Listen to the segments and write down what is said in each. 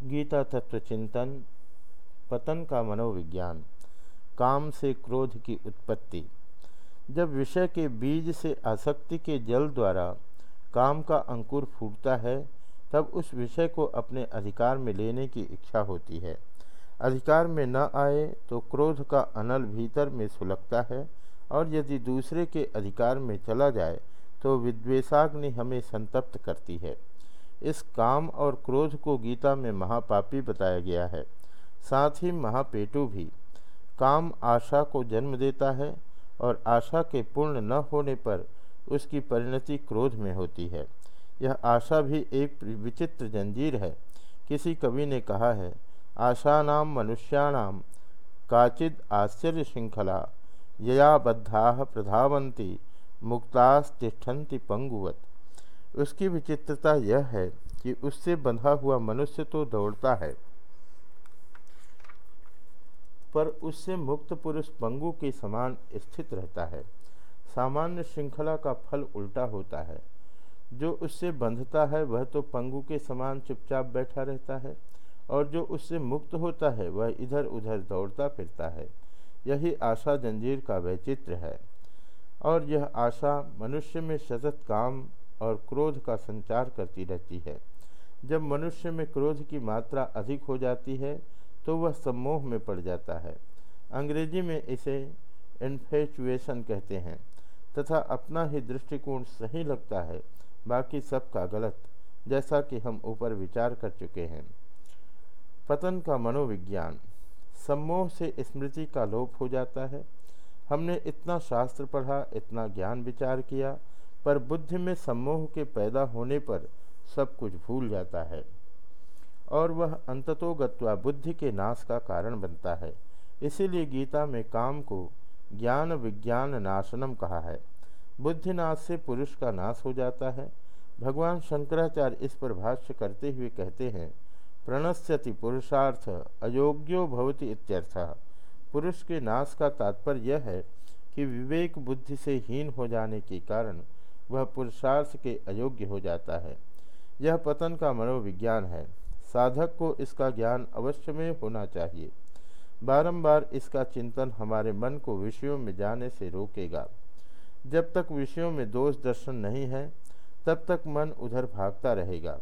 गीता तत्व चिंतन पतन का मनोविज्ञान, काम से क्रोध की उत्पत्ति। जब विषय के बीज से आसक्ति के जल द्वारा काम का अंकुर फूटता है, तब उस विषय को अपने अधिकार में लेने की इच्छा होती है। अधिकार में न आए तो क्रोध का अनल भीतर में सुलगता है और यदि दूसरे के अधिकार में चला जाए तो विद्वेषाग्नि हमें संतप्त करती है। इस काम और क्रोध को गीता में महापापी बताया गया है। साथ ही महापेटु भी काम आशा को जन्म देता है और आशा के पूर्ण न होने पर उसकी परिणति क्रोध में होती है। यह आशा भी एक विचित्र जंजीर है। किसी कवि ने कहा है आशानाम मनुष्याणाम काचिद आश्चर्य श्रृंखला यया बद्धा प्रधावंती मुक्तास्तिष्ठन्ति पंगुवत। उसकी विचित्रता यह है कि उससे बंधा हुआ मनुष्य तो दौड़ता है। पर उससे मुक्त पुरुष पंगु के समान स्थित रहता है। सामान्य श्रृंखला का फल उल्टा होता है। जो उससे बंधता है, वह तो पंगु के समान चुपचाप बैठा रहता है और जो उससे मुक्त होता है, वह इधर उधर दौड़ता फिरता है। यही आशा जंजीर का वैचित्र है। और यह आशा मनुष्य में सतत काम और क्रोध का संचार करती रहती है। जब मनुष्य में क्रोध की मात्रा अधिक हो जाती है तो वह सम्मोह में पड़ जाता है। अंग्रेज़ी में इसे इन्फेचुएशन कहते हैं, तथा अपना ही दृष्टिकोण सही लगता है, बाकी सबका गलत, जैसा कि हम ऊपर विचार कर चुके हैं। पतन का मनोविज्ञान, सम्मोह से स्मृति का लोप हो जाता है। हमने इतना शास्त्र पढ़ा, इतना ज्ञान विचार किया पर बुद्धि में सम्मोह के पैदा होने पर सब कुछ भूल जाता है। और वह अंततोगत्वा बुद्धि के नाश का कारण बनता है। इसीलिए गीता में काम को ज्ञान विज्ञान नाशनम कहा है। बुद्धिनाश से पुरुष का नाश हो जाता है। भगवान शंकराचार्य इस पर भाष्य करते हुए कहते हैं, प्रणश्यति पुरुषार्थ अयोग्यो भवति इत्यर्थ। पुरुष के नाश का तात्पर्य यह है कि विवेक बुद्धि से हीन हो जाने के कारण वह पुरुषार्थ के अयोग्य हो जाता है। यह पतन का मनोविज्ञान है। साधक को इसका ज्ञान अवश्य में होना चाहिए। बारंबार इसका चिंतन हमारे मन को विषयों में जाने से रोकेगा। जब तक विषयों में दोष दर्शन नहीं है, तब तक मन उधर भागता रहेगा।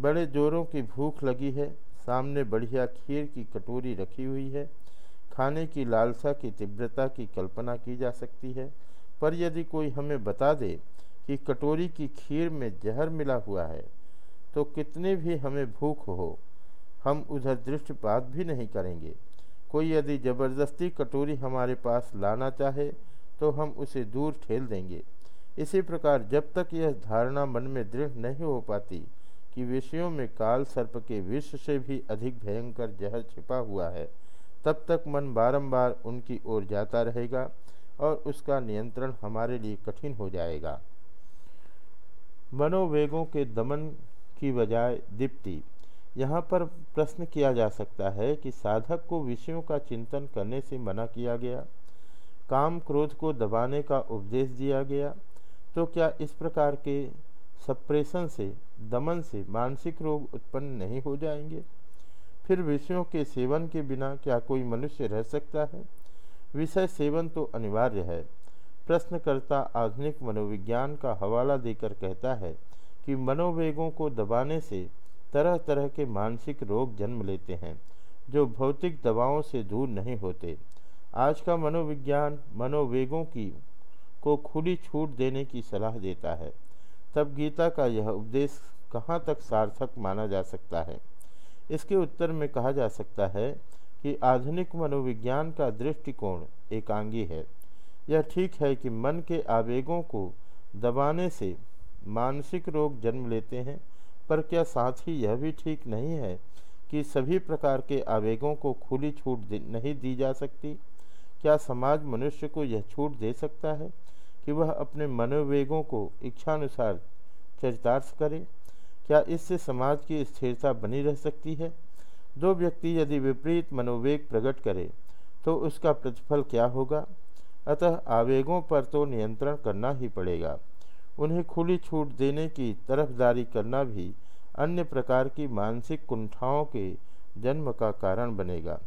बड़े जोरों की भूख लगी है, सामने बढ़िया खीर की कटोरी रखी हुई है, खाने की लालसा की तीव्रता की कल्पना की जा सकती है, पर यदि कोई हमें बता दे कि कटोरी की खीर में जहर मिला हुआ है तो कितने भी हमें भूख हो, हम उधर दृष्टिपात भी नहीं करेंगे। कोई यदि ज़बरदस्ती कटोरी हमारे पास लाना चाहे तो हम उसे दूर ठेल देंगे। इसी प्रकार जब तक यह धारणा मन में दृढ़ नहीं हो पाती कि विषयों में काल सर्प के विष से भी अधिक भयंकर जहर छिपा हुआ है, तब तक मन बारंबार उनकी ओर जाता रहेगा और उसका नियंत्रण हमारे लिए कठिन हो जाएगा। मनोवेगों के दमन की बजाय दीप्ति। यहाँ पर प्रश्न किया जा सकता है कि साधक को विषयों का चिंतन करने से मना किया गया, काम क्रोध को दबाने का उपदेश दिया गया तो क्या इस प्रकार के सप्रेशन से, दमन से मानसिक रोग उत्पन्न नहीं हो जाएँगे? फिर विषयों के सेवन के बिना क्या कोई मनुष्य रह सकता है? विषय सेवन तो अनिवार्य है। प्रश्नकर्ता आधुनिक मनोविज्ञान का हवाला देकर कहता है कि मनोवेगों को दबाने से तरह तरह के मानसिक रोग जन्म लेते हैं, जो भौतिक दबावों से दूर नहीं होते। आज का मनोविज्ञान मनोवेगों की, को खुली छूट देने की सलाह देता है। तब गीता का यह उपदेश कहाँ तक सार्थक माना जा सकता है? इसके उत्तर में कहा जा सकता है कि आधुनिक मनोविज्ञान का दृष्टिकोण एकांगी है। यह ठीक है कि मन के आवेगों को दबाने से मानसिक रोग जन्म लेते हैं, पर क्या साथ ही यह भी ठीक नहीं है कि सभी प्रकार के आवेगों को खुली छूट नहीं दी जा सकती? क्या समाज मनुष्य को यह छूट दे सकता है कि वह अपने मनोवेगों को इच्छानुसार चरितार्थ करे? क्या इससे समाज की स्थिरता बनी रह सकती है? दो व्यक्ति यदि विपरीत मनोवेग प्रकट करे तो उसका प्रतिफल क्या होगा? अतः आवेगों पर तो नियंत्रण करना ही पड़ेगा। उन्हें खुली छूट देने की तरफदारी करना भी अन्य प्रकार की मानसिक कुंठाओं के जन्म का कारण बनेगा।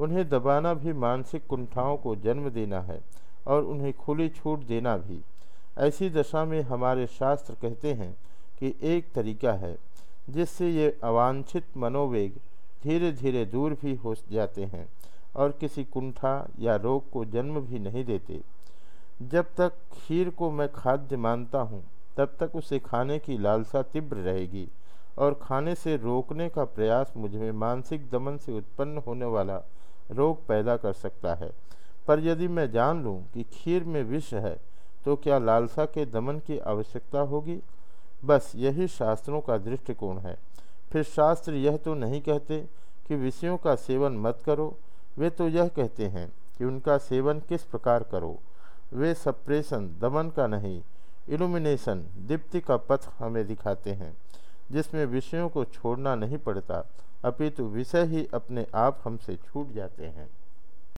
उन्हें दबाना भी मानसिक कुंठाओं को जन्म देना है और उन्हें खुली छूट देना भी। ऐसी दशा में हमारे शास्त्र कहते हैं कि एक तरीका है, जिससे ये अवांछित मनोवेग धीरे धीरे दूर भी हो जाते हैं। और किसी कुंठा या रोग को जन्म भी नहीं देते। जब तक खीर को मैं खाद्य मानता हूँ, तब तक उसे खाने की लालसा तीव्र रहेगी और खाने से रोकने का प्रयास मुझमें मानसिक दमन से उत्पन्न होने वाला रोग पैदा कर सकता है। पर यदि मैं जान लूँ कि खीर में विष है तो क्या लालसा के दमन की आवश्यकता होगी? बस यही शास्त्रों का दृष्टिकोण है। फिर शास्त्र यह तो नहीं कहते कि विषयों का सेवन मत करो वे तो यह कहते हैं कि उनका सेवन किस प्रकार करो। वे सप्रेशन, दमन का नहीं, इल्यूमिनेशन, दीप्ति का पथ हमें दिखाते हैं, जिसमें विषयों को छोड़ना नहीं पड़ता, अपितु विषय ही अपने आप हमसे छूट जाते हैं।